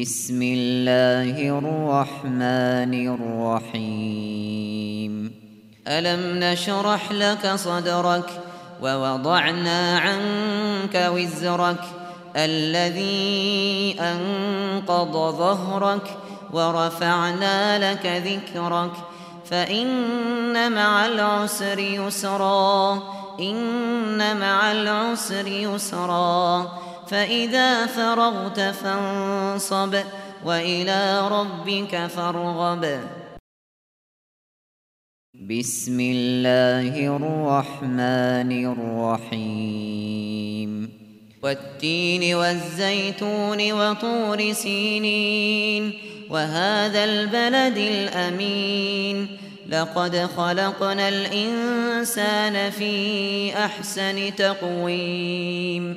بسم الله الرحمن الرحيم. ألم نشرح لك صدرك ووضعنا عنك وزرك الذي أنقض ظهرك ورفعنا لك ذكرك فإن مع العسر يسرا إن مع العسر يسرا. فإذا فرغت فانصب وإلى ربك فارغب. بسم الله الرحمن الرحيم. والتين والزيتون وطور سينين. وهذا البلد الأمين. لقد خلقنا الإنسان في أحسن تقويم.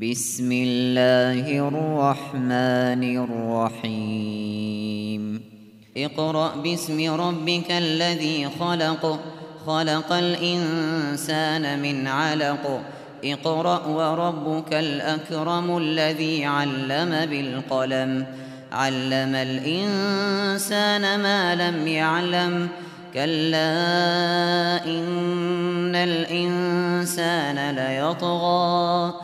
بسم اللہ الرحمن الرحیم اقرأ بسم ربك الذي خلق. خلق الإنسان من علق. اقرأ وربك الأكرم الذي علم بالقلم. علم الإنسان ما لم يعلم. كلا إن الإنسان ليطغى.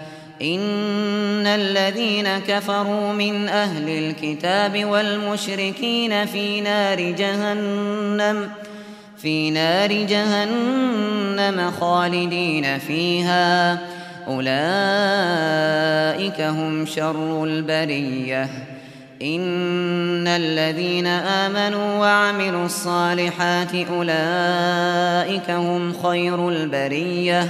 ان الذين كفروا من أهل الكتاب والمشركين في نار جهنم في نار جهنم خالدين فيها. اولئك هم شر البريه. ان الذين امنوا وعملوا الصالحات اولئك هم خير البريه.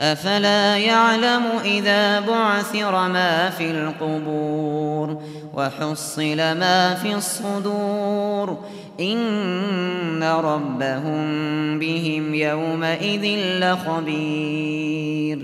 أفلا يعلم إذا بعثر ما في القبور وحصل ما في الصدور إن ربهم بهم يومئذ لخبير